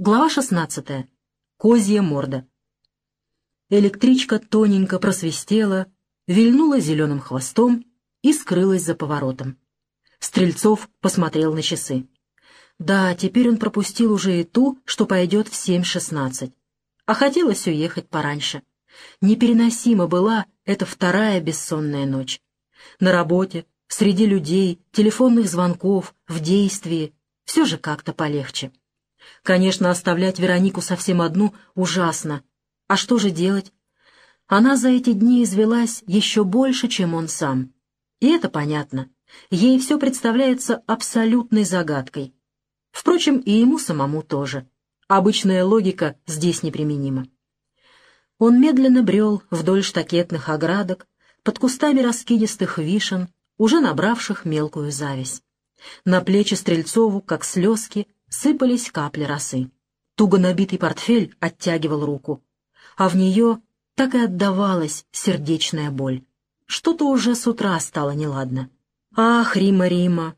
Глава 16. Козья морда. Электричка тоненько просвистела, вильнула зеленым хвостом и скрылась за поворотом. Стрельцов посмотрел на часы. Да, теперь он пропустил уже и ту, что пойдет в 7.16. А хотелось уехать пораньше. Непереносима была эта вторая бессонная ночь. На работе, среди людей, телефонных звонков, в действии. Все же как-то полегче. Конечно, оставлять Веронику совсем одну ужасно. А что же делать? Она за эти дни извелась еще больше, чем он сам. И это понятно. Ей все представляется абсолютной загадкой. Впрочем, и ему самому тоже. Обычная логика здесь неприменима. Он медленно брел вдоль штакетных оградок, под кустами раскидистых вишен, уже набравших мелкую зависть. На плечи Стрельцову, как слезки, сыпались капли росы. Туго набитый портфель оттягивал руку, а в нее так и отдавалась сердечная боль. Что-то уже с утра стало неладно. Ах, Рима, Рима!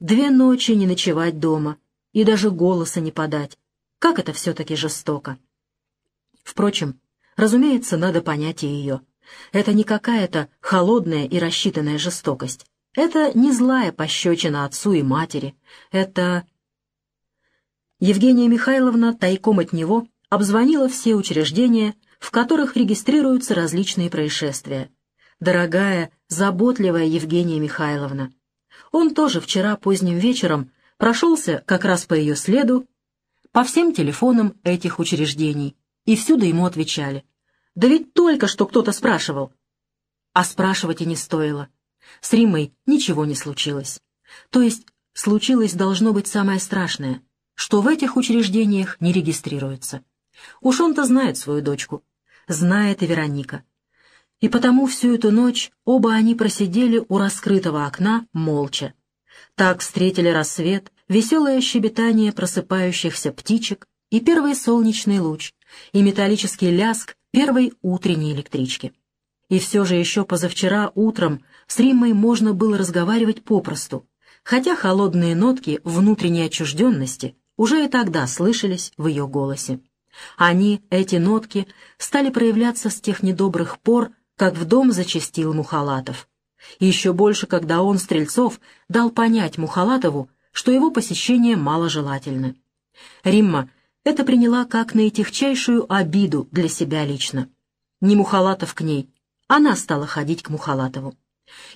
Две ночи не ночевать дома и даже голоса не подать. Как это все-таки жестоко! Впрочем, разумеется, надо понять и ее. Это не какая-то холодная и рассчитанная жестокость. Это не злая пощечина отцу и матери. Это Евгения Михайловна тайком от него обзвонила все учреждения, в которых регистрируются различные происшествия. Дорогая, заботливая Евгения Михайловна. Он тоже вчера поздним вечером прошелся как раз по ее следу по всем телефонам этих учреждений, и всюду ему отвечали. Да ведь только что кто-то спрашивал. А спрашивать и не стоило. С Римой ничего не случилось. То есть случилось должно быть самое страшное — что в этих учреждениях не регистрируется. Уж он-то знает свою дочку, знает и Вероника. И потому всю эту ночь оба они просидели у раскрытого окна молча. Так встретили рассвет, веселое щебетание просыпающихся птичек и первый солнечный луч, и металлический ляск первой утренней электрички. И все же еще позавчера утром с Риммой можно было разговаривать попросту, хотя холодные нотки внутренней отчужденности уже и тогда слышались в ее голосе. Они, эти нотки, стали проявляться с тех недобрых пор, как в дом зачастил Мухалатов. И еще больше, когда он, Стрельцов, дал понять Мухалатову, что его посещение маложелательно. Римма это приняла как наитихчайшую обиду для себя лично. Не Мухалатов к ней, она стала ходить к Мухалатову.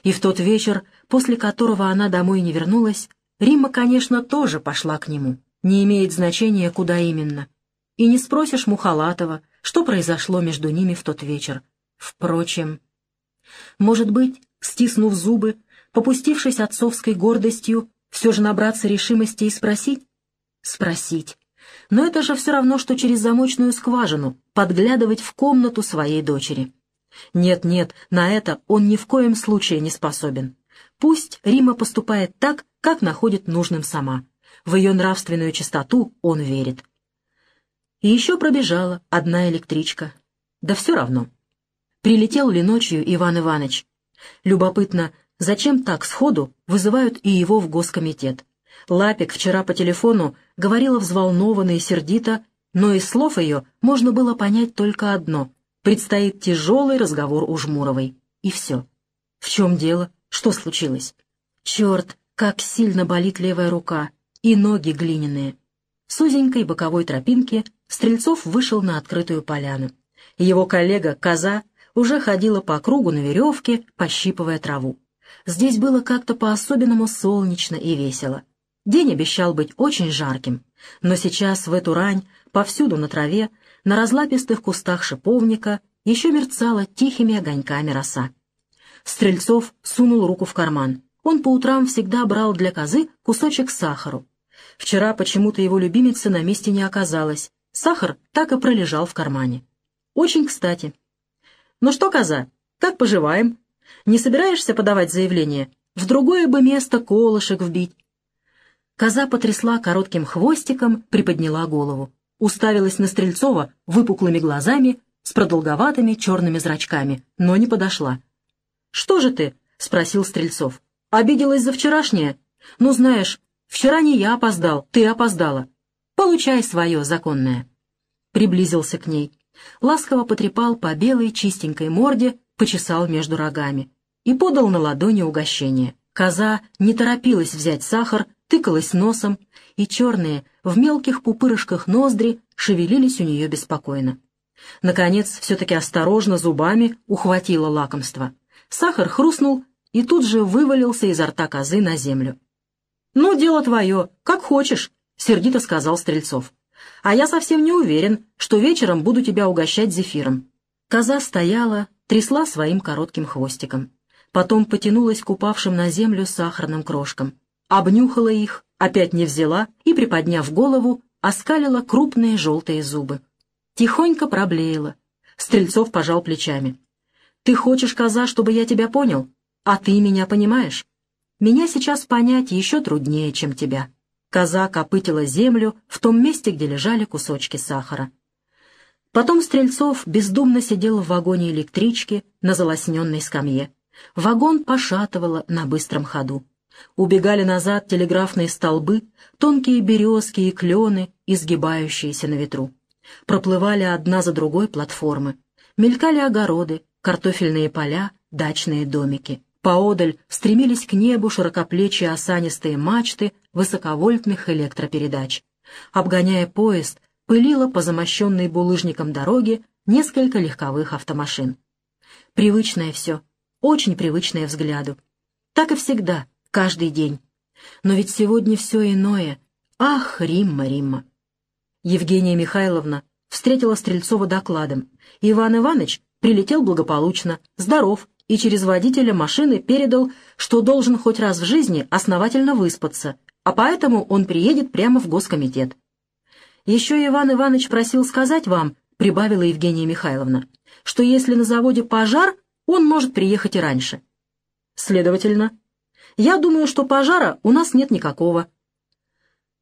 И в тот вечер, после которого она домой не вернулась, Римма, конечно, тоже пошла к нему не имеет значения, куда именно. И не спросишь Мухалатова, что произошло между ними в тот вечер. Впрочем, может быть, стиснув зубы, попустившись отцовской гордостью, все же набраться решимости и спросить? Спросить. Но это же все равно, что через замочную скважину подглядывать в комнату своей дочери. Нет-нет, на это он ни в коем случае не способен. Пусть Рима поступает так, как находит нужным сама. В ее нравственную чистоту он верит. И еще пробежала одна электричка. Да все равно. Прилетел ли ночью Иван Иванович? Любопытно, зачем так сходу вызывают и его в госкомитет? Лапик вчера по телефону говорила взволнованно и сердито, но из слов ее можно было понять только одно — предстоит тяжелый разговор у Жмуровой. И все. В чем дело? Что случилось? Черт, как сильно болит левая рука и ноги глиняные. С узенькой боковой тропинки Стрельцов вышел на открытую поляну. Его коллега, коза, уже ходила по кругу на веревке, пощипывая траву. Здесь было как-то по-особенному солнечно и весело. День обещал быть очень жарким, но сейчас в эту рань, повсюду на траве, на разлапистых кустах шиповника еще мерцала тихими огоньками роса. Стрельцов сунул руку в карман. Он по утрам всегда брал для козы кусочек сахару, Вчера почему-то его любимицы на месте не оказалось. Сахар так и пролежал в кармане. Очень кстати. «Ну что, коза, как поживаем? Не собираешься подавать заявление? В другое бы место колышек вбить». Коза потрясла коротким хвостиком, приподняла голову. Уставилась на Стрельцова выпуклыми глазами с продолговатыми черными зрачками, но не подошла. «Что же ты?» — спросил Стрельцов. «Обиделась за вчерашнее? Ну, знаешь, Вчера не я опоздал, ты опоздала. Получай свое, законное. Приблизился к ней. Ласково потрепал по белой чистенькой морде, почесал между рогами и подал на ладони угощение. Коза не торопилась взять сахар, тыкалась носом, и черные, в мелких пупырышках ноздри шевелились у нее беспокойно. Наконец, все-таки осторожно зубами ухватила лакомство. Сахар хрустнул и тут же вывалился изо рта козы на землю. «Ну, дело твое, как хочешь», — сердито сказал Стрельцов. «А я совсем не уверен, что вечером буду тебя угощать зефиром». Коза стояла, трясла своим коротким хвостиком. Потом потянулась к упавшим на землю сахарным крошкам. Обнюхала их, опять не взяла и, приподняв голову, оскалила крупные желтые зубы. Тихонько проблеяла. Стрельцов пожал плечами. «Ты хочешь, коза, чтобы я тебя понял? А ты меня понимаешь? Меня сейчас понять еще труднее, чем тебя». Коза копытила землю в том месте, где лежали кусочки сахара. Потом Стрельцов бездумно сидел в вагоне электрички на залосненной скамье. Вагон пошатывало на быстром ходу. Убегали назад телеграфные столбы, тонкие березки и клены, изгибающиеся на ветру. Проплывали одна за другой платформы. Мелькали огороды, картофельные поля, дачные домики. Поодаль стремились к небу широкоплечие осанистые мачты высоковольтных электропередач. Обгоняя поезд, пылило по замощенной булыжником дороге несколько легковых автомашин. Привычное все, очень привычное взгляду. Так и всегда, каждый день. Но ведь сегодня все иное. Ах, Римма, Римма! Евгения Михайловна встретила Стрельцова докладом. Иван Иванович прилетел благополучно, здоров, и через водителя машины передал, что должен хоть раз в жизни основательно выспаться, а поэтому он приедет прямо в госкомитет. «Еще Иван Иванович просил сказать вам», — прибавила Евгения Михайловна, «что если на заводе пожар, он может приехать и раньше». «Следовательно, я думаю, что пожара у нас нет никакого».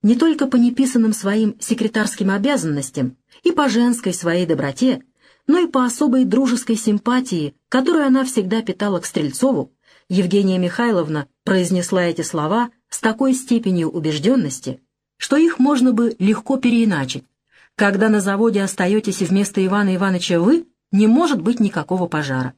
Не только по неписанным своим секретарским обязанностям и по женской своей доброте, но и по особой дружеской симпатии, которую она всегда питала к Стрельцову, Евгения Михайловна произнесла эти слова с такой степенью убежденности, что их можно бы легко переиначить. Когда на заводе остаетесь вместо Ивана Ивановича вы, не может быть никакого пожара.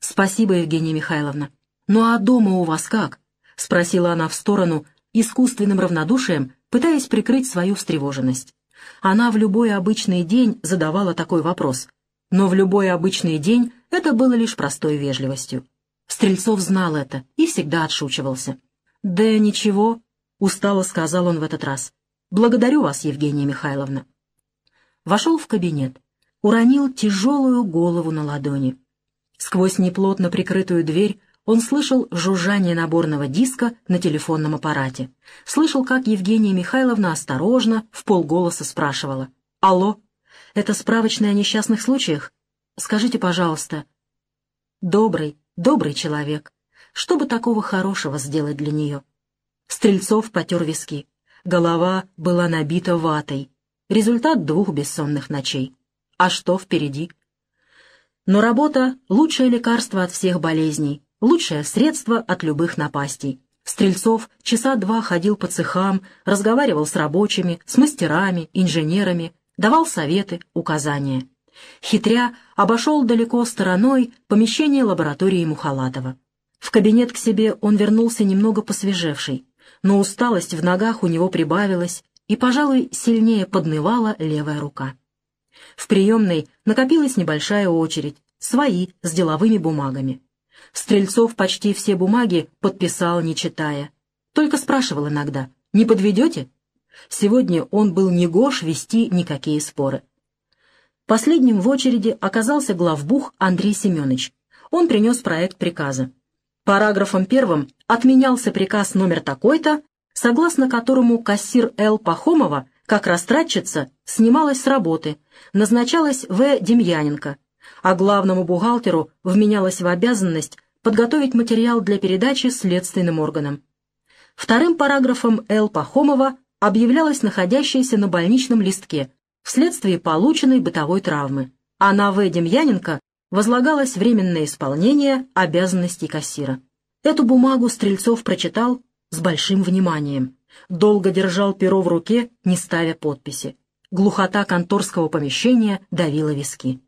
«Спасибо, Евгения Михайловна. Ну а дома у вас как?» — спросила она в сторону, искусственным равнодушием, пытаясь прикрыть свою встревоженность. Она в любой обычный день задавала такой вопрос, но в любой обычный день это было лишь простой вежливостью. Стрельцов знал это и всегда отшучивался. «Да ничего», — устало сказал он в этот раз. «Благодарю вас, Евгения Михайловна». Вошел в кабинет, уронил тяжелую голову на ладони. Сквозь неплотно прикрытую дверь он слышал жужжание наборного диска на телефонном аппарате. Слышал, как Евгения Михайловна осторожно, в полголоса спрашивала. «Алло?» Это справочная о несчастных случаях? Скажите, пожалуйста. Добрый, добрый человек. Что бы такого хорошего сделать для нее? Стрельцов потер виски. Голова была набита ватой. Результат двух бессонных ночей. А что впереди? Но работа — лучшее лекарство от всех болезней, лучшее средство от любых напастей. Стрельцов часа два ходил по цехам, разговаривал с рабочими, с мастерами, инженерами, давал советы, указания. Хитря обошел далеко стороной помещение лаборатории Мухалатова. В кабинет к себе он вернулся немного посвежевший, но усталость в ногах у него прибавилась, и, пожалуй, сильнее поднывала левая рука. В приемной накопилась небольшая очередь, свои, с деловыми бумагами. Стрельцов почти все бумаги подписал, не читая. Только спрашивал иногда, не подведете? Сегодня он был не гош вести никакие споры. Последним в очереди оказался главбух Андрей Семенович. Он принес проект приказа. Параграфом первым отменялся приказ номер такой-то, согласно которому кассир Л. Пахомова, как растратчица, снималась с работы, назначалась В. Демьяненко, а главному бухгалтеру вменялась в обязанность подготовить материал для передачи следственным органам. Вторым параграфом Л. Пахомова объявлялась находящаяся на больничном листке вследствие полученной бытовой травмы, а на В. Демьяненко возлагалось временное исполнение обязанностей кассира. Эту бумагу Стрельцов прочитал с большим вниманием. долго держал перо в руке, не ставя подписи. Глухота конторского помещения давила виски.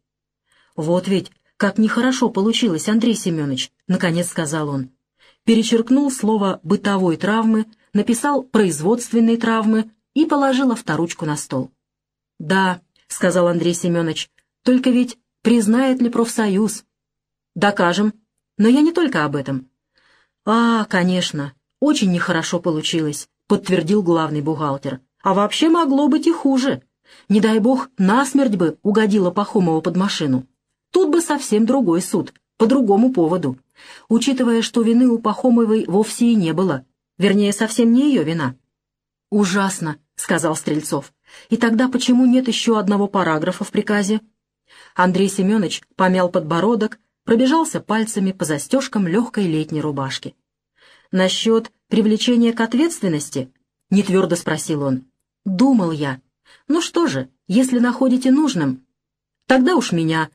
«Вот ведь, как нехорошо получилось, Андрей Семенович», — наконец сказал он. Перечеркнул слово «бытовой травмы», написал «производственной травмы» и положил авторучку на стол. «Да», — сказал Андрей Семенович, — «только ведь признает ли профсоюз?» «Докажем. Но я не только об этом». «А, конечно, очень нехорошо получилось», — подтвердил главный бухгалтер. «А вообще могло быть и хуже. Не дай бог, насмерть бы угодила Пахомова под машину. Тут бы совсем другой суд, по другому поводу. Учитывая, что вины у Пахомовой вовсе и не было. Вернее, совсем не ее вина. «Ужасно», — сказал Стрельцов. «И тогда почему нет еще одного параграфа в приказе?» Андрей Семенович помял подбородок, пробежался пальцами по застежкам легкой летней рубашки. «Насчет привлечения к ответственности?» — нетвердо спросил он. «Думал я. Ну что же, если находите нужным, тогда уж меня.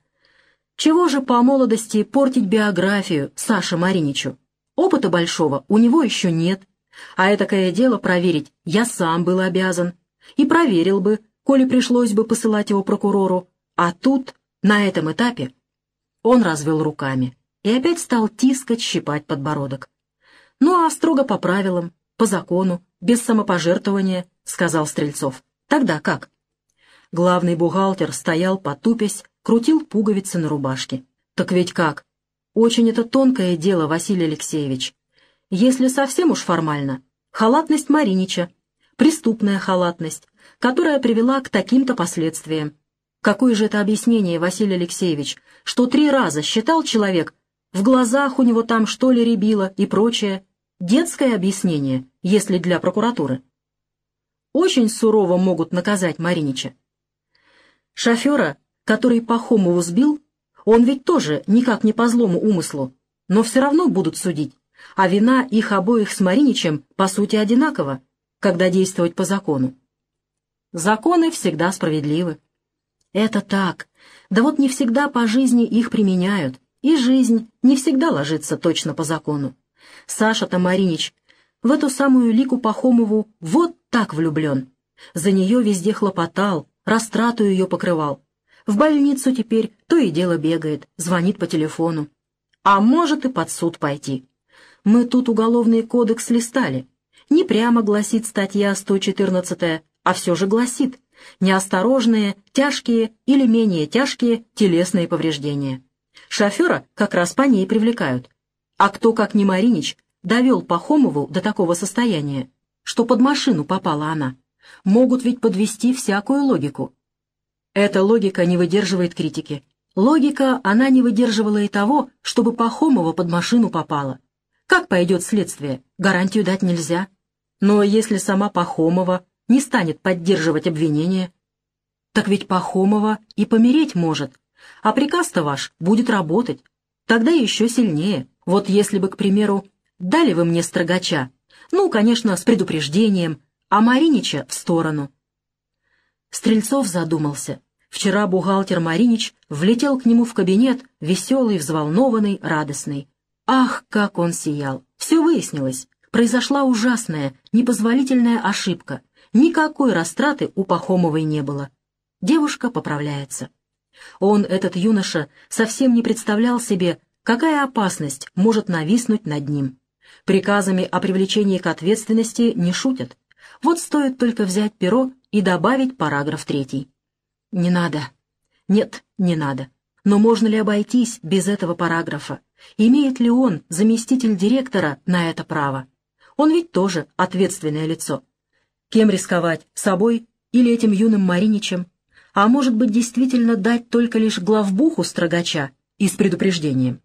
Чего же по молодости портить биографию Саше Мариничу? Опыта большого у него еще нет. А этакое дело проверить я сам был обязан. И проверил бы, коли пришлось бы посылать его прокурору. А тут, на этом этапе, он развел руками и опять стал тискать, щипать подбородок. «Ну а строго по правилам, по закону, без самопожертвования», — сказал Стрельцов. Тогда как? Главный бухгалтер стоял, потупясь, крутил пуговицы на рубашке. Так ведь как? Очень это тонкое дело, Василий Алексеевич. Если совсем уж формально, халатность Маринича, преступная халатность, которая привела к таким-то последствиям. Какое же это объяснение, Василий Алексеевич, что три раза считал человек, в глазах у него там что ли рябило и прочее? Детское объяснение, если для прокуратуры очень сурово могут наказать Маринича. Шофера, который Пахомову сбил, он ведь тоже никак не по злому умыслу, но все равно будут судить, а вина их обоих с Мариничем по сути одинакова, когда действовать по закону. Законы всегда справедливы. Это так. Да вот не всегда по жизни их применяют, и жизнь не всегда ложится точно по закону. Саша-то Маринич в эту самую Лику Пахомову вот так влюблен. За нее везде хлопотал, растрату ее покрывал. В больницу теперь то и дело бегает, звонит по телефону. А может и под суд пойти. Мы тут уголовный кодекс листали. Не прямо гласит статья 114, а все же гласит неосторожные, тяжкие или менее тяжкие телесные повреждения. Шофера как раз по ней привлекают. А кто, как не Маринич, довел Пахомову до такого состояния, что под машину попала она. Могут ведь подвести всякую логику. Эта логика не выдерживает критики. Логика, она не выдерживала и того, чтобы Пахомова под машину попала. Как пойдет следствие, гарантию дать нельзя. Но если сама Пахомова не станет поддерживать обвинение, так ведь Пахомова и помереть может, а приказ-то ваш будет работать. Тогда еще сильнее. Вот если бы, к примеру, Дали вы мне строгача. Ну, конечно, с предупреждением, а Маринича в сторону. Стрельцов задумался. Вчера бухгалтер Маринич влетел к нему в кабинет, веселый, взволнованный, радостный. Ах, как он сиял! Все выяснилось. Произошла ужасная, непозволительная ошибка. Никакой растраты у Пахомовой не было. Девушка поправляется. Он, этот юноша, совсем не представлял себе, какая опасность может нависнуть над ним. Приказами о привлечении к ответственности не шутят. Вот стоит только взять перо и добавить параграф третий. Не надо. Нет, не надо. Но можно ли обойтись без этого параграфа? Имеет ли он, заместитель директора, на это право? Он ведь тоже ответственное лицо. Кем рисковать, собой или этим юным Мариничем? А может быть, действительно дать только лишь главбуху строгача и с предупреждением?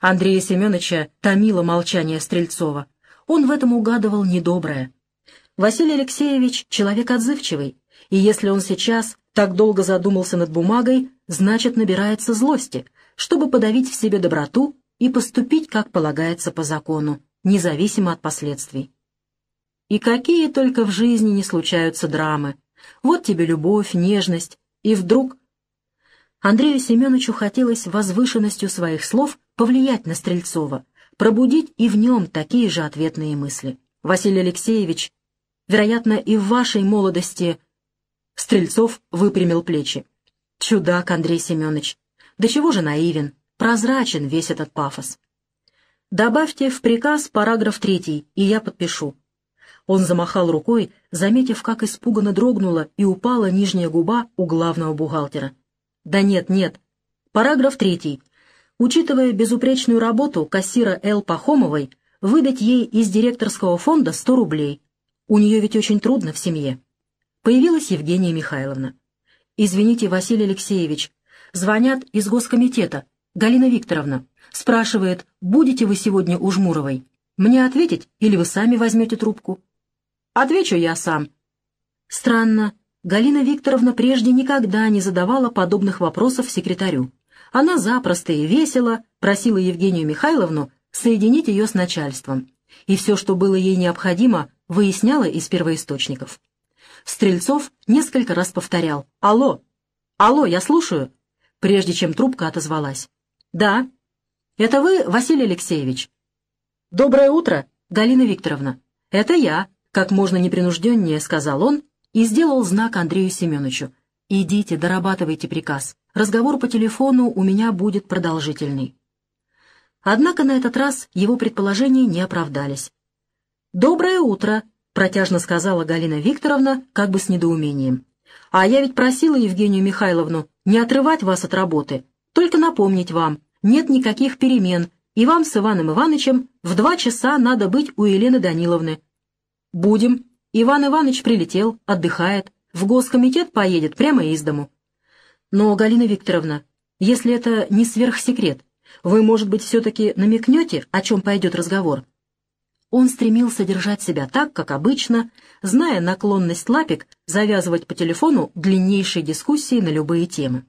Андрея Семеновича томило молчание Стрельцова. Он в этом угадывал недоброе. Василий Алексеевич — человек отзывчивый, и если он сейчас так долго задумался над бумагой, значит, набирается злости, чтобы подавить в себе доброту и поступить, как полагается по закону, независимо от последствий. И какие только в жизни не случаются драмы. Вот тебе любовь, нежность, и вдруг... Андрею Семеновичу хотелось возвышенностью своих слов повлиять на Стрельцова, пробудить и в нем такие же ответные мысли. Василий Алексеевич Вероятно, и в вашей молодости...» Стрельцов выпрямил плечи. «Чудак, Андрей Семенович! Да чего же наивен, прозрачен весь этот пафос!» «Добавьте в приказ параграф третий, и я подпишу». Он замахал рукой, заметив, как испуганно дрогнула и упала нижняя губа у главного бухгалтера. «Да нет, нет. Параграф третий. Учитывая безупречную работу кассира Л. Пахомовой, выдать ей из директорского фонда 100 рублей. У нее ведь очень трудно в семье. Появилась Евгения Михайловна. «Извините, Василий Алексеевич, звонят из госкомитета. Галина Викторовна спрашивает, будете вы сегодня у Жмуровой? Мне ответить или вы сами возьмете трубку?» «Отвечу я сам». Странно, Галина Викторовна прежде никогда не задавала подобных вопросов секретарю. Она запросто и весело просила Евгению Михайловну соединить ее с начальством, и все, что было ей необходимо, выясняла из первоисточников. Стрельцов несколько раз повторял «Алло! Алло, я слушаю!» Прежде чем трубка отозвалась. «Да. Это вы, Василий Алексеевич?» «Доброе утро, Галина Викторовна. Это я», — как можно непринужденнее сказал он и сделал знак Андрею Семеновичу. «Идите, дорабатывайте приказ. Разговор по телефону у меня будет продолжительный». Однако на этот раз его предположения не оправдались. «Доброе утро», — протяжно сказала Галина Викторовна, как бы с недоумением. «А я ведь просила Евгению Михайловну не отрывать вас от работы, только напомнить вам, нет никаких перемен, и вам с Иваном Ивановичем в два часа надо быть у Елены Даниловны». «Будем. Иван Иванович прилетел, отдыхает, в госкомитет поедет прямо из дому». «Но, Галина Викторовна, если это не сверхсекрет, вы, может быть, все-таки намекнете, о чем пойдет разговор?» Он стремился держать себя так, как обычно, зная наклонность Лапик завязывать по телефону длиннейшие дискуссии на любые темы.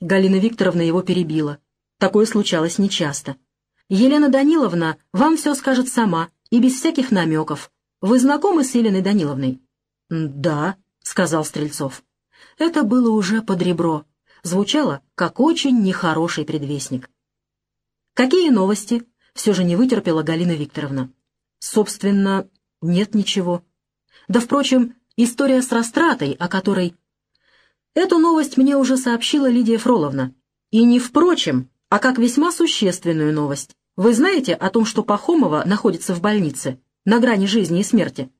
Галина Викторовна его перебила. Такое случалось нечасто. «Елена Даниловна вам все скажет сама и без всяких намеков. Вы знакомы с Еленой Даниловной?» «Да», — сказал Стрельцов. Это было уже под ребро. Звучало, как очень нехороший предвестник. «Какие новости?» — все же не вытерпела Галина Викторовна. Собственно, нет ничего. Да, впрочем, история с растратой, о которой... Эту новость мне уже сообщила Лидия Фроловна. И не впрочем, а как весьма существенную новость. Вы знаете о том, что Пахомова находится в больнице, на грани жизни и смерти?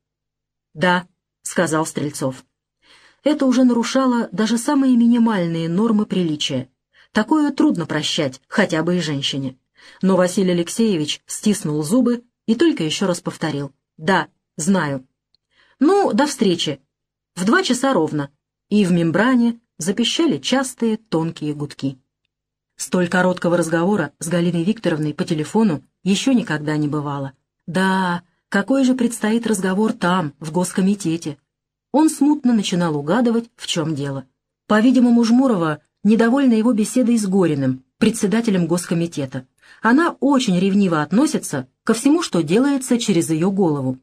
«Да», — сказал Стрельцов. Это уже нарушало даже самые минимальные нормы приличия. Такое трудно прощать, хотя бы и женщине. Но Василий Алексеевич стиснул зубы и только еще раз повторил. «Да, знаю». «Ну, до встречи. В два часа ровно». И в мембране запищали частые тонкие гудки. Столь короткого разговора с Галиной Викторовной по телефону еще никогда не бывало. Да, какой же предстоит разговор там, в Госкомитете? Он смутно начинал угадывать, в чем дело. По-видимому, Жмурова недовольна его беседой с Гориным, председателем Госкомитета. Она очень ревниво относится ко всему, что делается через ее голову.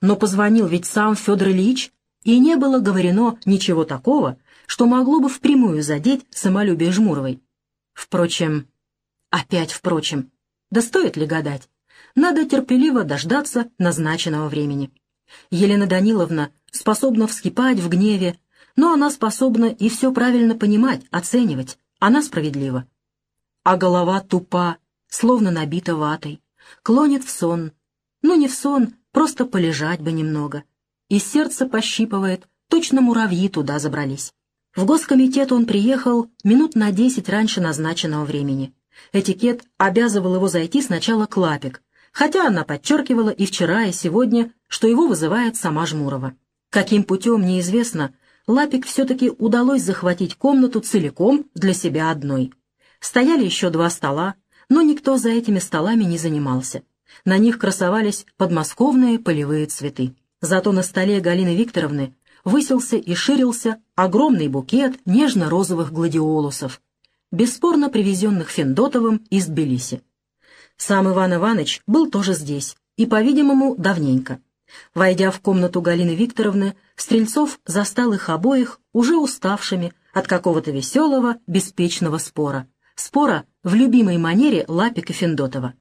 Но позвонил ведь сам Федор Ильич, и не было говорено ничего такого, что могло бы впрямую задеть самолюбие Жмуровой. Впрочем, опять впрочем, да стоит ли гадать? Надо терпеливо дождаться назначенного времени. Елена Даниловна способна вскипать в гневе, но она способна и все правильно понимать, оценивать. Она справедлива. А голова тупа, словно набита ватой, клонит в сон. Ну, не в сон, просто полежать бы немного. И сердце пощипывает, точно муравьи туда забрались. В госкомитет он приехал минут на десять раньше назначенного времени. Этикет обязывал его зайти сначала к Лапик, хотя она подчеркивала и вчера, и сегодня, что его вызывает сама Жмурова. Каким путем, неизвестно, Лапик все-таки удалось захватить комнату целиком для себя одной. Стояли еще два стола, но никто за этими столами не занимался. На них красовались подмосковные полевые цветы. Зато на столе Галины Викторовны высился и ширился огромный букет нежно-розовых гладиолусов, бесспорно привезенных Финдотовым из Тбилиси. Сам Иван Иванович был тоже здесь, и, по-видимому, давненько. Войдя в комнату Галины Викторовны, Стрельцов застал их обоих уже уставшими от какого-то веселого, беспечного спора. Спора в любимой манере Лапика Финдотова.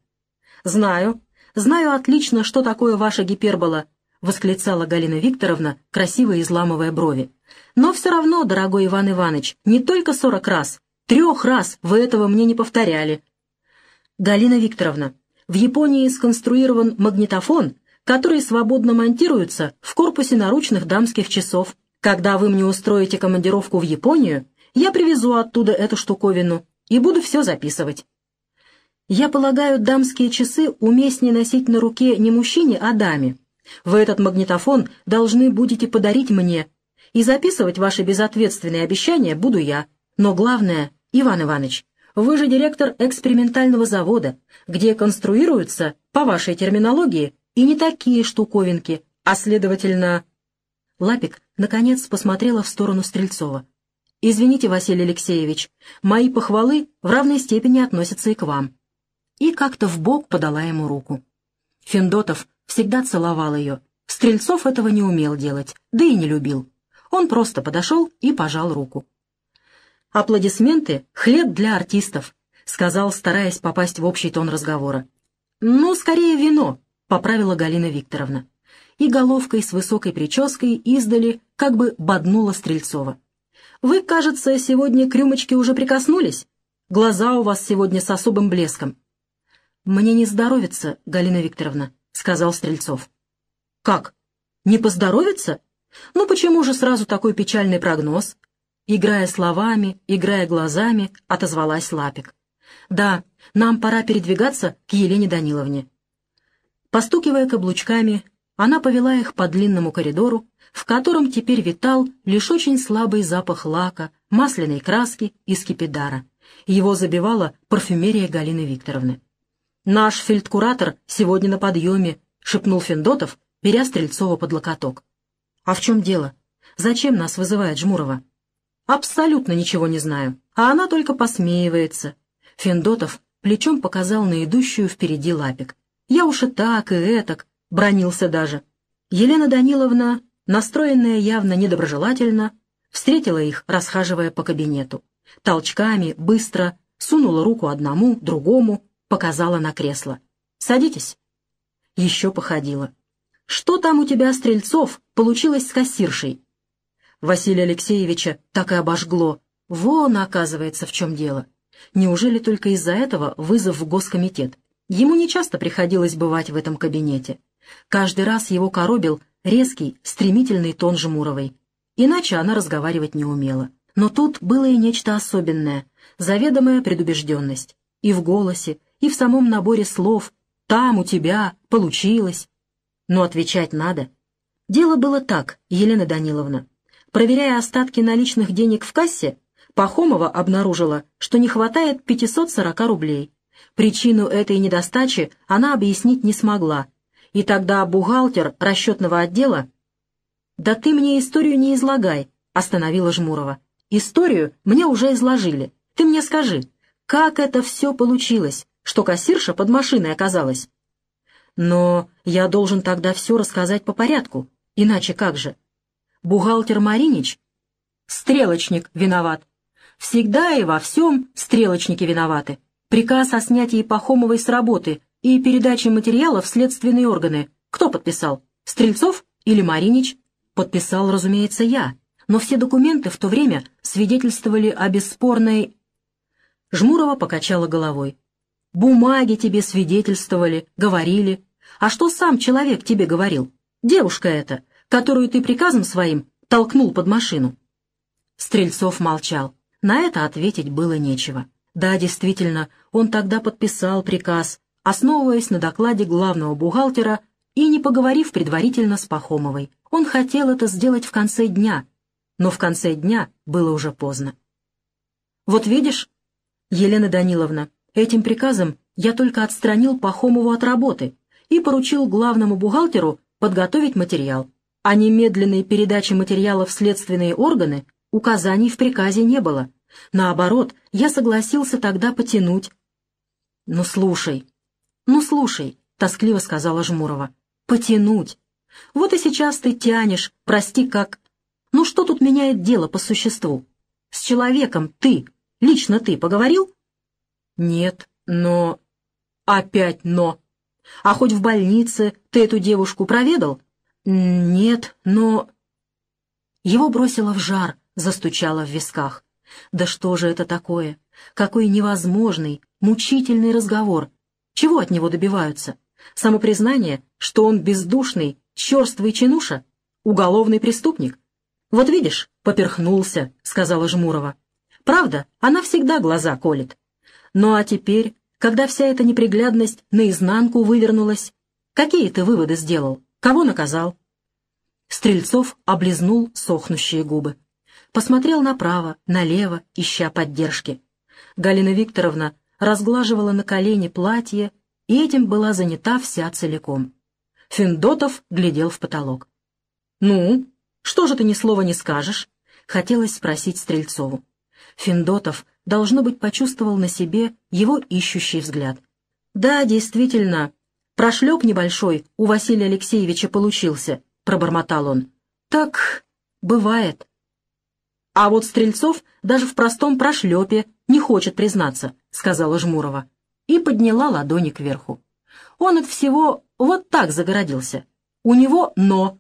«Знаю, знаю отлично, что такое ваша гипербола. — восклицала Галина Викторовна, красиво изламывая брови. «Но все равно, дорогой Иван Иванович, не только сорок раз, трех раз вы этого мне не повторяли». «Галина Викторовна, в Японии сконструирован магнитофон, который свободно монтируется в корпусе наручных дамских часов. Когда вы мне устроите командировку в Японию, я привезу оттуда эту штуковину и буду все записывать». Я полагаю, дамские часы уместнее носить на руке не мужчине, а даме. Вы этот магнитофон должны будете подарить мне, и записывать ваши безответственные обещания буду я. Но главное, Иван Иванович, вы же директор экспериментального завода, где конструируются, по вашей терминологии, и не такие штуковинки, а, следовательно... Лапик, наконец, посмотрела в сторону Стрельцова. «Извините, Василий Алексеевич, мои похвалы в равной степени относятся и к вам и как-то в бок подала ему руку. Финдотов всегда целовал ее. Стрельцов этого не умел делать, да и не любил. Он просто подошел и пожал руку. «Аплодисменты — хлеб для артистов», — сказал, стараясь попасть в общий тон разговора. «Ну, скорее вино», — поправила Галина Викторовна. И головкой с высокой прической издали как бы боднула Стрельцова. «Вы, кажется, сегодня к рюмочке уже прикоснулись? Глаза у вас сегодня с особым блеском. «Мне не здоровится, Галина Викторовна», — сказал Стрельцов. «Как? Не поздоровится? Ну почему же сразу такой печальный прогноз?» Играя словами, играя глазами, отозвалась Лапик. «Да, нам пора передвигаться к Елене Даниловне». Постукивая каблучками, она повела их по длинному коридору, в котором теперь витал лишь очень слабый запах лака, масляной краски и скипидара. Его забивала парфюмерия Галины Викторовны. «Наш фельдкуратор сегодня на подъеме», — шепнул Финдотов, беря Стрельцова под локоток. «А в чем дело? Зачем нас вызывает Жмурова?» «Абсолютно ничего не знаю, а она только посмеивается». Финдотов плечом показал на идущую впереди лапик. «Я уж и так, и этак», — бронился даже. Елена Даниловна, настроенная явно недоброжелательно, встретила их, расхаживая по кабинету. Толчками, быстро, сунула руку одному, другому, показала на кресло. «Садитесь». Еще походила. «Что там у тебя, Стрельцов, получилось с кассиршей?» Василия Алексеевича так и обожгло. Вон, оказывается, в чем дело. Неужели только из-за этого вызов в госкомитет? Ему нечасто приходилось бывать в этом кабинете. Каждый раз его коробил резкий, стремительный тон Жмуровой. Иначе она разговаривать не умела. Но тут было и нечто особенное, заведомая предубежденность. И в голосе, и в самом наборе слов «там у тебя», «получилось». Но отвечать надо. Дело было так, Елена Даниловна. Проверяя остатки наличных денег в кассе, Пахомова обнаружила, что не хватает 540 рублей. Причину этой недостачи она объяснить не смогла. И тогда бухгалтер расчетного отдела «Да ты мне историю не излагай», — остановила Жмурова. «Историю мне уже изложили. Ты мне скажи, как это все получилось? что кассирша под машиной оказалась. Но я должен тогда все рассказать по порядку, иначе как же? Бухгалтер Маринич? Стрелочник виноват. Всегда и во всем стрелочники виноваты. Приказ о снятии Пахомовой с работы и передаче материалов в следственные органы. Кто подписал? Стрельцов или Маринич? Подписал, разумеется, я. Но все документы в то время свидетельствовали о бесспорной... Жмурова покачала головой. Бумаги тебе свидетельствовали, говорили. А что сам человек тебе говорил? Девушка эта, которую ты приказом своим толкнул под машину. Стрельцов молчал. На это ответить было нечего. Да, действительно, он тогда подписал приказ, основываясь на докладе главного бухгалтера и не поговорив предварительно с Пахомовой. Он хотел это сделать в конце дня, но в конце дня было уже поздно. «Вот видишь, Елена Даниловна, Этим приказом я только отстранил Пахомову от работы и поручил главному бухгалтеру подготовить материал. О немедленной передаче материалов в следственные органы указаний в приказе не было. Наоборот, я согласился тогда потянуть. «Ну, слушай, ну, слушай», — тоскливо сказала Жмурова, — «потянуть. Вот и сейчас ты тянешь, прости как. Ну, что тут меняет дело по существу? С человеком ты, лично ты поговорил?» «Нет, но...» «Опять но!» «А хоть в больнице ты эту девушку проведал?» «Нет, но...» Его бросило в жар, застучало в висках. «Да что же это такое? Какой невозможный, мучительный разговор! Чего от него добиваются? Самопризнание, что он бездушный, черствый чинуша? Уголовный преступник? Вот видишь, поперхнулся», — сказала Жмурова. «Правда, она всегда глаза колет. Ну а теперь, когда вся эта неприглядность наизнанку вывернулась, какие ты выводы сделал? Кого наказал?» Стрельцов облизнул сохнущие губы. Посмотрел направо, налево, ища поддержки. Галина Викторовна разглаживала на колени платье, и этим была занята вся целиком. Финдотов глядел в потолок. «Ну, что же ты ни слова не скажешь?» — хотелось спросить Стрельцову. Финдотов, должно быть, почувствовал на себе его ищущий взгляд. «Да, действительно, прошлеп небольшой у Василия Алексеевича получился», — пробормотал он. «Так бывает». «А вот Стрельцов даже в простом прошлепе не хочет признаться», — сказала Жмурова и подняла ладони кверху. «Он от всего вот так загородился. У него «но».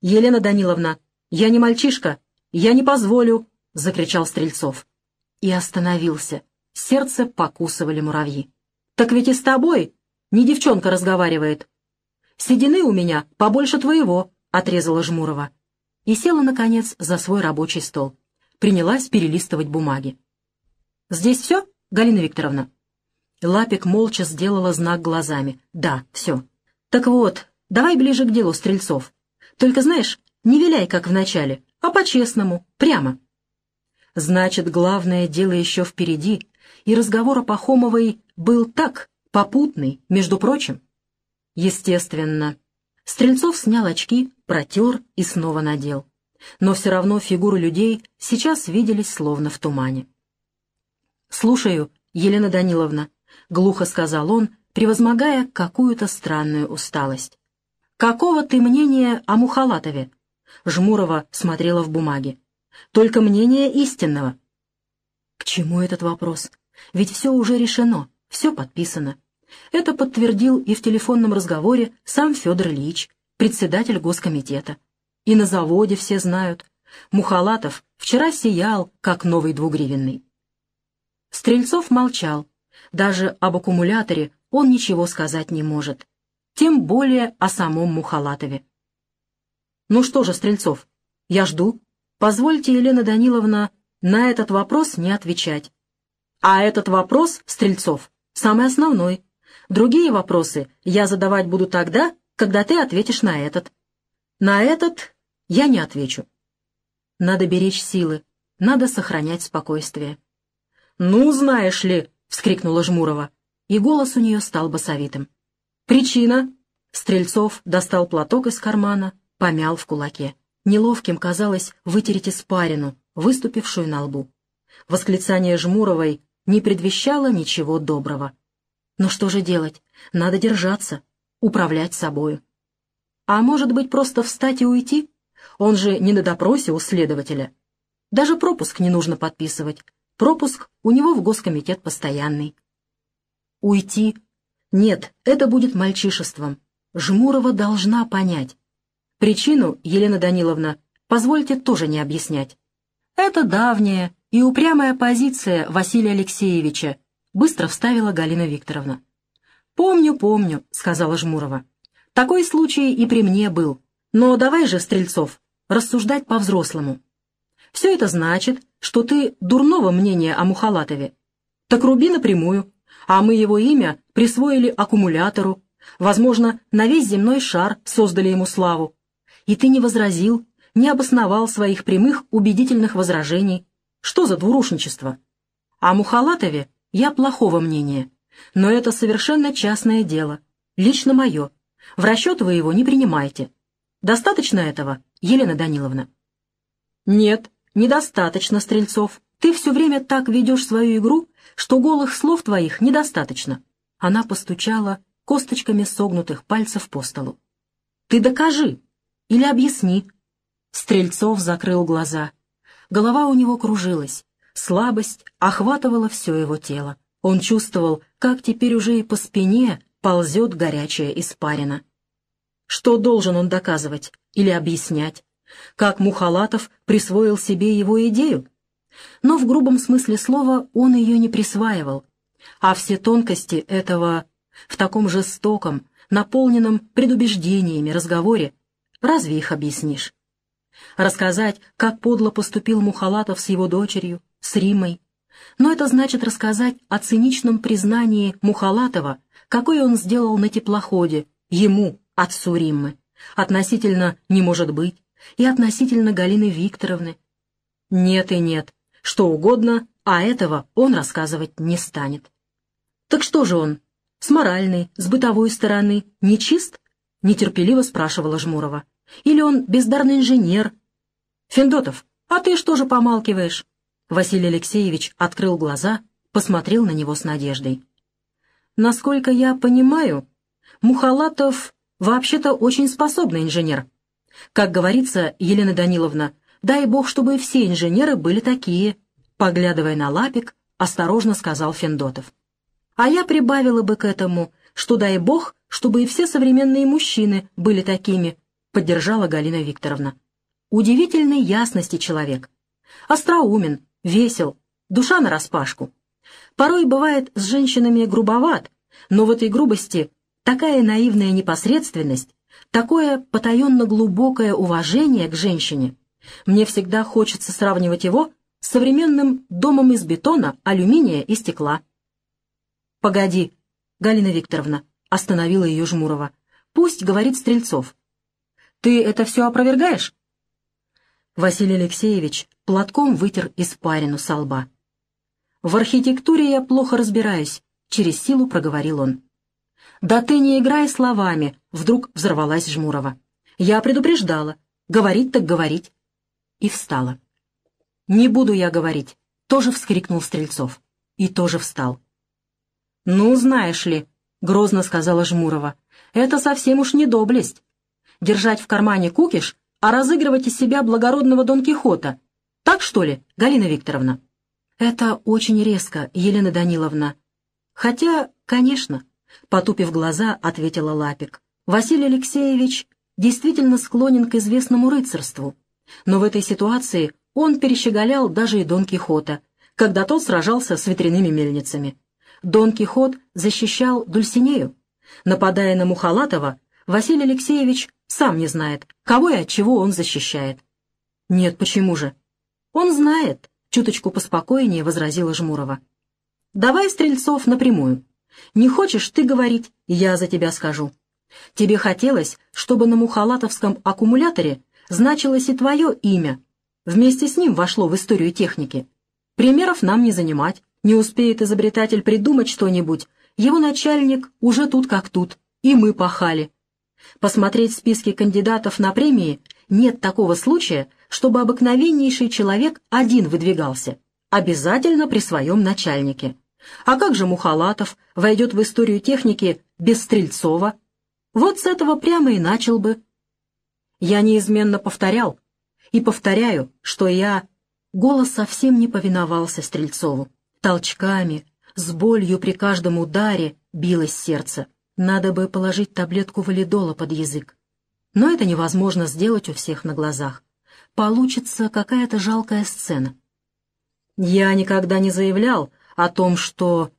«Елена Даниловна, я не мальчишка, я не позволю», — закричал Стрельцов. И остановился. Сердце покусывали муравьи. «Так ведь и с тобой не девчонка разговаривает». «Седины у меня побольше твоего», — отрезала Жмурова. И села, наконец, за свой рабочий стол принялась перелистывать бумаги. «Здесь все, Галина Викторовна?» Лапик молча сделала знак глазами. «Да, все». «Так вот, давай ближе к делу, Стрельцов. Только, знаешь, не виляй, как в начале, а по-честному, прямо». Значит, главное дело еще впереди, и разговор о Пахомовой был так, попутный, между прочим. Естественно. Стрельцов снял очки, протер и снова надел но все равно фигуры людей сейчас виделись словно в тумане. «Слушаю, Елена Даниловна», — глухо сказал он, превозмогая какую-то странную усталость. «Какого ты мнения о Мухалатове?» Жмурова смотрела в бумаге. «Только мнение истинного». К чему этот вопрос? Ведь все уже решено, все подписано. Это подтвердил и в телефонном разговоре сам Федор Ильич, председатель Госкомитета. И на заводе все знают. Мухалатов вчера сиял, как новый двугривенный. Стрельцов молчал. Даже об аккумуляторе он ничего сказать не может. Тем более о самом Мухалатове. «Ну что же, Стрельцов, я жду. Позвольте, Елена Даниловна, на этот вопрос не отвечать. А этот вопрос, Стрельцов, самый основной. Другие вопросы я задавать буду тогда, когда ты ответишь на этот. На этот я не отвечу. Надо беречь силы, надо сохранять спокойствие. «Ну, знаешь ли!» — вскрикнула Жмурова, и голос у нее стал басовитым. «Причина?» Стрельцов достал платок из кармана, помял в кулаке. Неловким казалось вытереть испарину, выступившую на лбу. Восклицание Жмуровой не предвещало ничего доброго. Но что же делать? Надо держаться, управлять собою. А может быть, просто встать и уйти? Он же не на допросе у следователя. Даже пропуск не нужно подписывать. Пропуск у него в госкомитет постоянный. Уйти? Нет, это будет мальчишеством. Жмурова должна понять. Причину, Елена Даниловна, позвольте тоже не объяснять. Это давняя и упрямая позиция Василия Алексеевича, быстро вставила Галина Викторовна. «Помню, помню», — сказала Жмурова. «Такой случай и при мне был. Но давай же, Стрельцов, рассуждать по-взрослому. Все это значит, что ты дурного мнения о Мухалатове. Так руби напрямую, а мы его имя присвоили аккумулятору, возможно, на весь земной шар создали ему славу. И ты не возразил, не обосновал своих прямых убедительных возражений. Что за двурушничество? О Мухалатове я плохого мнения, но это совершенно частное дело, лично мое. В расчет вы его не принимайте. Достаточно этого, Елена Даниловна? Нет, недостаточно, Стрельцов. Ты все время так ведешь свою игру, что голых слов твоих недостаточно. Она постучала косточками согнутых пальцев по столу. Ты докажи или объясни. Стрельцов закрыл глаза. Голова у него кружилась. Слабость охватывала все его тело. Он чувствовал, как теперь уже и по спине ползет горячая испарина. Что должен он доказывать или объяснять? Как Мухалатов присвоил себе его идею? Но в грубом смысле слова он ее не присваивал, а все тонкости этого в таком жестоком, наполненном предубеждениями разговоре, разве их объяснишь? Рассказать, как подло поступил Мухалатов с его дочерью, с Римой. Но это значит рассказать о циничном признании Мухалатова, какое он сделал на теплоходе, ему, отцу Риммы, относительно «не может быть» и относительно Галины Викторовны. Нет и нет, что угодно, а этого он рассказывать не станет. Так что же он, с моральной, с бытовой стороны, нечист? Нетерпеливо спрашивала Жмурова. Или он бездарный инженер? Финдотов, а ты что же помалкиваешь? Василий Алексеевич открыл глаза, посмотрел на него с надеждой. Насколько я понимаю, Мухалатов вообще-то очень способный инженер. Как говорится, Елена Даниловна, дай бог, чтобы все инженеры были такие, поглядывая на лапик, осторожно сказал Финдотов. А я прибавила бы к этому, что дай бог, чтобы и все современные мужчины были такими, поддержала Галина Викторовна. Удивительной ясности человек. Остроумен, весел, душа нараспашку. Порой бывает с женщинами грубоват, но в этой грубости такая наивная непосредственность, такое потаенно глубокое уважение к женщине. Мне всегда хочется сравнивать его с современным домом из бетона, алюминия и стекла. «Погоди, Галина Викторовна», — остановила ее Жмурова. «Пусть говорит Стрельцов. Ты это все опровергаешь?» Василий Алексеевич платком вытер испарину со лба. «В архитектуре я плохо разбираюсь», — через силу проговорил он. «Да ты не играй словами», — вдруг взорвалась Жмурова. «Я предупреждала. Говорить так говорить». И встала. «Не буду я говорить», — тоже вскрикнул Стрельцов. И тоже встал. «Ну, знаешь ли», — грозно сказала Жмурова, — «это совсем уж не доблесть держать в кармане кукиш, а разыгрывать из себя благородного Дон Кихота. Так что ли, Галина Викторовна? Это очень резко, Елена Даниловна. Хотя, конечно, потупив глаза, ответила Лапик. Василий Алексеевич действительно склонен к известному рыцарству, но в этой ситуации он перещеголял даже и Дон Кихота, когда тот сражался с ветряными мельницами. Дон Кихот защищал Дульсинею. Нападая на Мухалатова, Василий Алексеевич сам не знает, кого и от чего он защищает. Нет, почему же? Он знает, чуточку поспокойнее возразила Жмурова. Давай, Стрельцов, напрямую. Не хочешь ты говорить, я за тебя скажу. Тебе хотелось, чтобы на мухалатовском аккумуляторе значилось и твое имя. Вместе с ним вошло в историю техники. Примеров нам не занимать. Не успеет изобретатель придумать что-нибудь, его начальник уже тут как тут, и мы пахали. Посмотреть списки кандидатов на премии нет такого случая, чтобы обыкновеннейший человек один выдвигался, обязательно при своем начальнике. А как же Мухалатов войдет в историю техники без Стрельцова? Вот с этого прямо и начал бы. Я неизменно повторял и повторяю, что я... Голос совсем не повиновался Стрельцову. Толчками, с болью при каждом ударе билось сердце. Надо бы положить таблетку валидола под язык. Но это невозможно сделать у всех на глазах. Получится какая-то жалкая сцена. Я никогда не заявлял о том, что...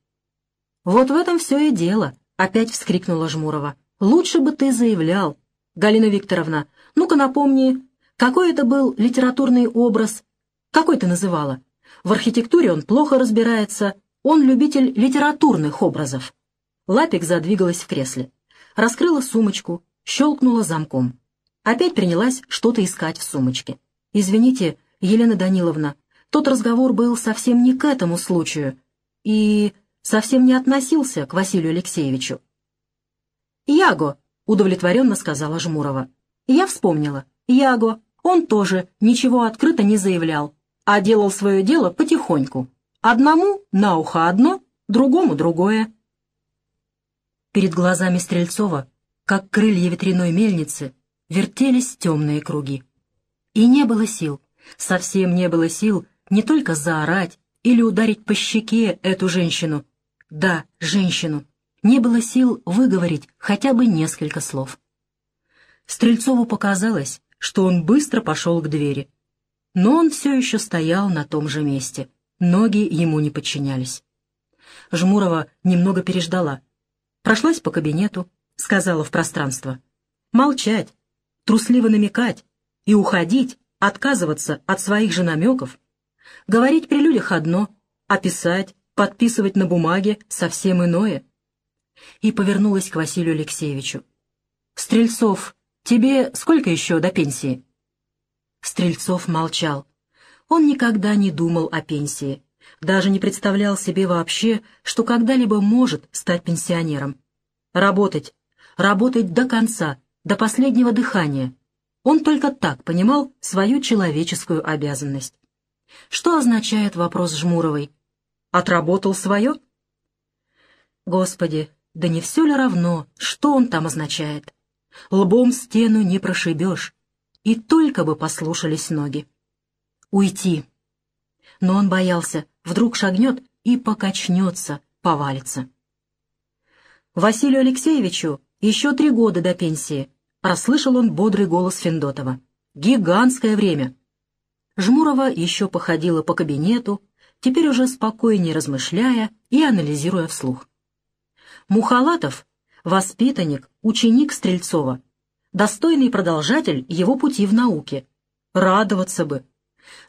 Вот в этом все и дело, — опять вскрикнула Жмурова. Лучше бы ты заявлял. Галина Викторовна, ну-ка напомни, какой это был литературный образ? Какой ты называла? В архитектуре он плохо разбирается, он любитель литературных образов. Лапик задвигалась в кресле. Раскрыла сумочку, щелкнула замком. Опять принялась что-то искать в сумочке. «Извините, Елена Даниловна, тот разговор был совсем не к этому случаю и совсем не относился к Василию Алексеевичу». «Яго», — удовлетворенно сказала Жмурова. «Я вспомнила. Яго. Он тоже ничего открыто не заявлял, а делал свое дело потихоньку. Одному на ухо одно, другому другое. Перед глазами Стрельцова, как крылья ветряной мельницы, вертелись темные круги. И не было сил, совсем не было сил не только заорать или ударить по щеке эту женщину. Да, женщину. Не было сил выговорить хотя бы несколько слов. Стрельцову показалось, что он быстро пошел к двери. Но он все еще стоял на том же месте. Ноги ему не подчинялись. Жмурова немного переждала. Прошлась по кабинету, сказала в пространство. Молчать, трусливо намекать и уходить, отказываться от своих же намеков. Говорить при людях одно, а писать, подписывать на бумаге совсем иное. И повернулась к Василию Алексеевичу. «Стрельцов, тебе сколько еще до пенсии?» Стрельцов молчал. Он никогда не думал о пенсии, даже не представлял себе вообще, что когда-либо может стать пенсионером. Работать, работать до конца, до последнего дыхания. Он только так понимал свою человеческую обязанность. Что означает вопрос Жмуровой? Отработал свое? Господи, да не все ли равно, что он там означает? Лбом стену не прошибешь, и только бы послушались ноги. Уйти. Но он боялся, вдруг шагнет и покачнется, повалится. Василию Алексеевичу еще три года до пенсии, расслышал он бодрый голос Финдотова. Гигантское время. Жмурова еще походила по кабинету, теперь уже спокойнее размышляя и анализируя вслух. Мухалатов — воспитанник, ученик Стрельцова, достойный продолжатель его пути в науке. Радоваться бы.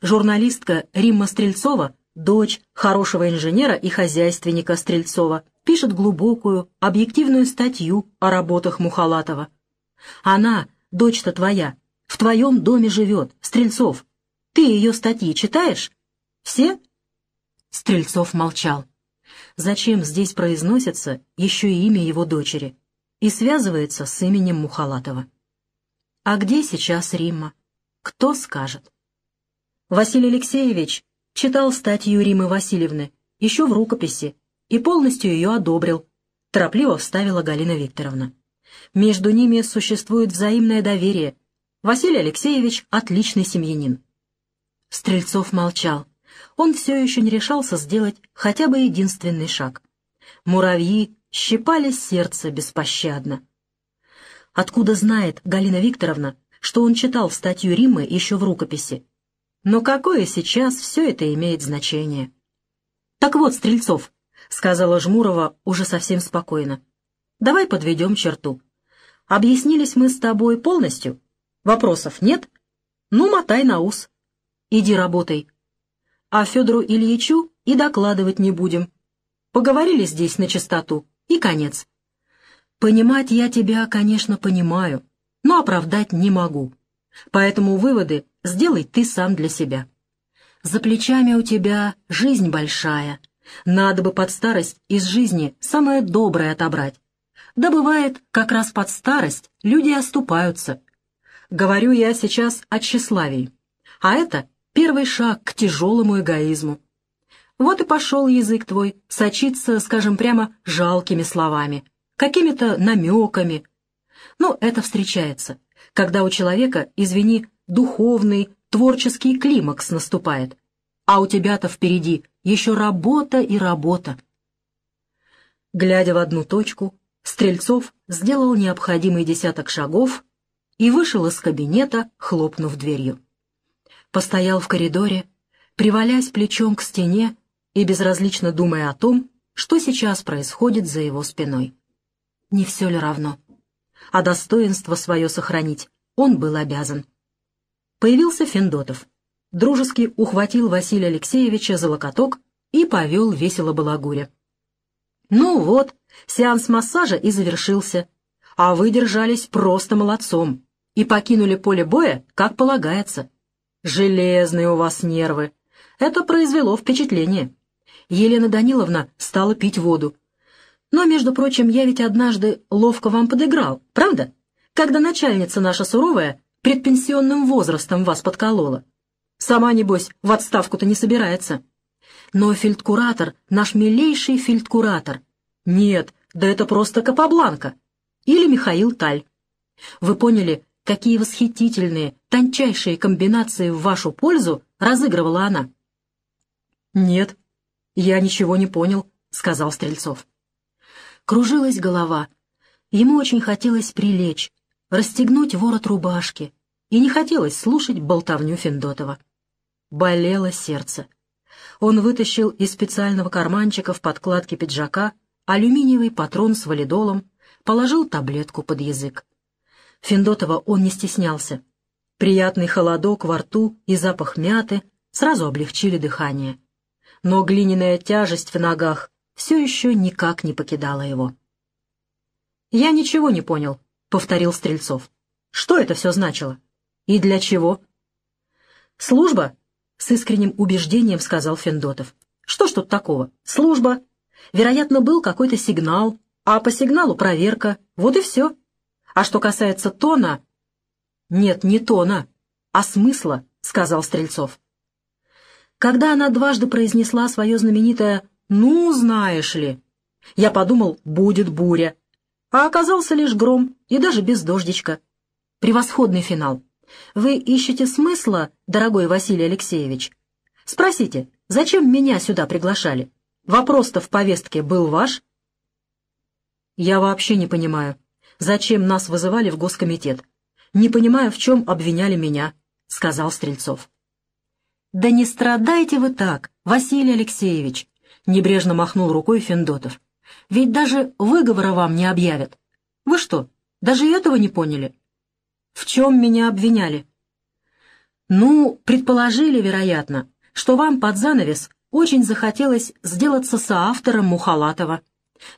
Журналистка Римма Стрельцова, дочь хорошего инженера и хозяйственника Стрельцова, пишет глубокую, объективную статью о работах Мухалатова. Она, дочь-то твоя, в твоем доме живет, Стрельцов. Ты ее статьи читаешь? Все? Стрельцов молчал. Зачем здесь произносится еще и имя его дочери и связывается с именем Мухалатова? А где сейчас Римма? Кто скажет? Василий Алексеевич читал статью Римы Васильевны еще в рукописи и полностью ее одобрил, торопливо вставила Галина Викторовна. Между ними существует взаимное доверие. Василий Алексеевич — отличный семьянин. Стрельцов молчал. Он все еще не решался сделать хотя бы единственный шаг. Муравьи щипали сердце беспощадно. Откуда знает Галина Викторовна, что он читал статью Риммы еще в рукописи? Но какое сейчас все это имеет значение? «Так вот, Стрельцов», — сказала Жмурова уже совсем спокойно, — «давай подведем черту. Объяснились мы с тобой полностью? Вопросов нет? Ну, мотай на ус. Иди работай. А Федору Ильичу и докладывать не будем. Поговорили здесь на чистоту, и конец. Понимать я тебя, конечно, понимаю, но оправдать не могу. Поэтому выводы сделай ты сам для себя. За плечами у тебя жизнь большая. Надо бы под старость из жизни самое доброе отобрать. Да бывает, как раз под старость люди оступаются. Говорю я сейчас о тщеславии. А это первый шаг к тяжелому эгоизму. Вот и пошел язык твой сочиться, скажем прямо, жалкими словами — какими-то намеками. Но это встречается, когда у человека, извини, духовный, творческий климакс наступает, а у тебя-то впереди еще работа и работа. Глядя в одну точку, Стрельцов сделал необходимый десяток шагов и вышел из кабинета, хлопнув дверью. Постоял в коридоре, привалясь плечом к стене и безразлично думая о том, что сейчас происходит за его спиной не все ли равно? А достоинство свое сохранить он был обязан. Появился Финдотов. Дружески ухватил Василия Алексеевича за локоток и повел весело балагуря. «Ну вот, сеанс массажа и завершился, а вы держались просто молодцом и покинули поле боя, как полагается. Железные у вас нервы. Это произвело впечатление. Елена Даниловна стала пить воду, но, между прочим, я ведь однажды ловко вам подыграл, правда? Когда начальница наша суровая предпенсионным возрастом вас подколола. Сама, небось, в отставку-то не собирается. Но фельдкуратор, наш милейший фельдкуратор. Нет, да это просто Капабланка. Или Михаил Таль. Вы поняли, какие восхитительные, тончайшие комбинации в вашу пользу разыгрывала она? «Нет, я ничего не понял», — сказал Стрельцов. Кружилась голова. Ему очень хотелось прилечь, расстегнуть ворот рубашки, и не хотелось слушать болтовню Финдотова. Болело сердце. Он вытащил из специального карманчика в подкладке пиджака алюминиевый патрон с валидолом, положил таблетку под язык. Финдотова он не стеснялся. Приятный холодок во рту и запах мяты сразу облегчили дыхание. Но глиняная тяжесть в ногах все еще никак не покидала его. «Я ничего не понял», — повторил Стрельцов. «Что это все значило? И для чего?» «Служба?» — с искренним убеждением сказал Финдотов. «Что ж тут такого? Служба. Вероятно, был какой-то сигнал, а по сигналу проверка. Вот и все. А что касается тона...» «Нет, не тона, а смысла», — сказал Стрельцов. Когда она дважды произнесла свое знаменитое «ну, знаешь ли», я подумал, будет буря, а оказался лишь гром, и даже без дождичка. Превосходный финал. Вы ищете смысла, дорогой Василий Алексеевич? Спросите, зачем меня сюда приглашали? Вопрос-то в повестке был ваш? Я вообще не понимаю, зачем нас вызывали в госкомитет. Не понимаю, в чем обвиняли меня, — сказал Стрельцов. «Да не страдайте вы так, Василий Алексеевич!» — небрежно махнул рукой Финдотов. «Ведь даже выговора вам не объявят. Вы что, даже этого не поняли?» «В чем меня обвиняли?» «Ну, предположили, вероятно, что вам под занавес очень захотелось сделаться соавтором Мухалатова.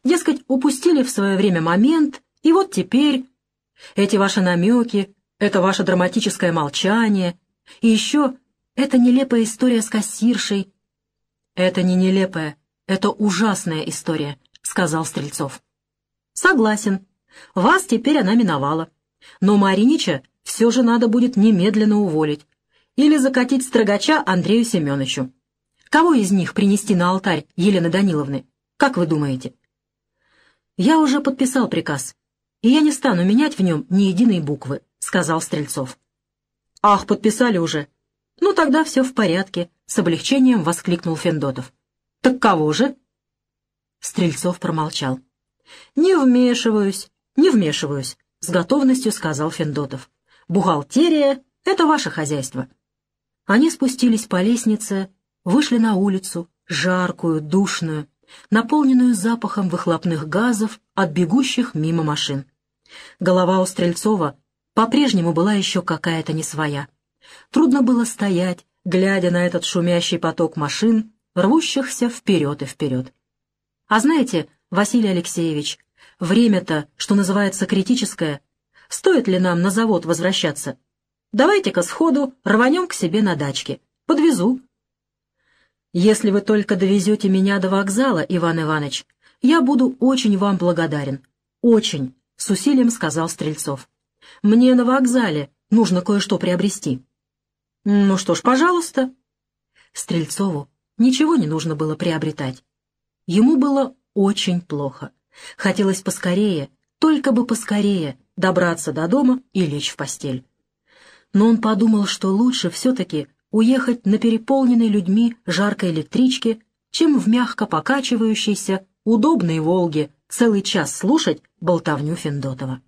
Дескать, упустили в свое время момент, и вот теперь эти ваши намеки, это ваше драматическое молчание, и еще это нелепая история с кассиршей. Это не нелепая, это ужасная история, сказал Стрельцов. Согласен. Вас теперь она миновала. Но Маринича все же надо будет немедленно уволить. Или закатить строгача Андрею Семеновичу. Кого из них принести на алтарь Елены Даниловны? Как вы думаете? Я уже подписал приказ, и я не стану менять в нем ни единой буквы, сказал Стрельцов. Ах, подписали уже, «Ну, тогда все в порядке», — с облегчением воскликнул Фендотов. «Так кого же?» Стрельцов промолчал. «Не вмешиваюсь, не вмешиваюсь», — с готовностью сказал Фендотов. «Бухгалтерия — это ваше хозяйство». Они спустились по лестнице, вышли на улицу, жаркую, душную, наполненную запахом выхлопных газов от бегущих мимо машин. Голова у Стрельцова по-прежнему была еще какая-то не своя. Трудно было стоять, глядя на этот шумящий поток машин, рвущихся вперед и вперед. А знаете, Василий Алексеевич, время-то, что называется, критическое. Стоит ли нам на завод возвращаться? Давайте-ка сходу рванем к себе на дачке. Подвезу. Если вы только довезете меня до вокзала, Иван Иванович, я буду очень вам благодарен. Очень, — с усилием сказал Стрельцов. Мне на вокзале нужно кое-что приобрести. «Ну что ж, пожалуйста». Стрельцову ничего не нужно было приобретать. Ему было очень плохо. Хотелось поскорее, только бы поскорее, добраться до дома и лечь в постель. Но он подумал, что лучше все-таки уехать на переполненной людьми жаркой электричке, чем в мягко покачивающейся, удобной «Волге» целый час слушать болтовню Финдотова.